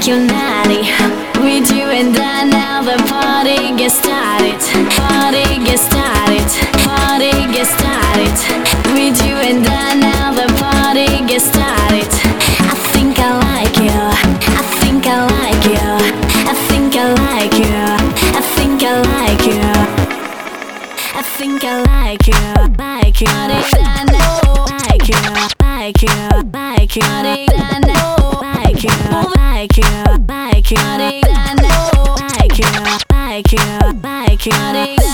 Think you're. With you and I now the party gets started. Party gets started. Party gets started. With you and I now the party gets started. I think I like you. I think I like you. I think I like you. I think I like you. I think I like you. Like you. I know. Like you. Like you. Like you. I know like like like. Like like like. Like.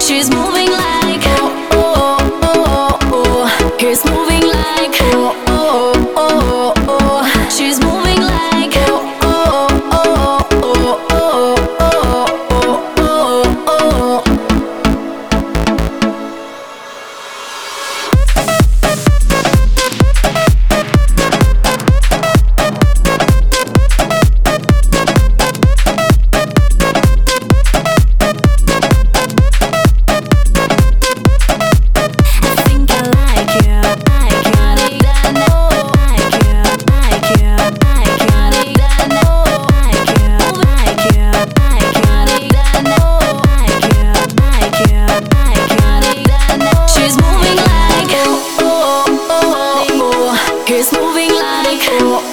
She's moving like oh oh oh oh oh. Here's moving. It's moving like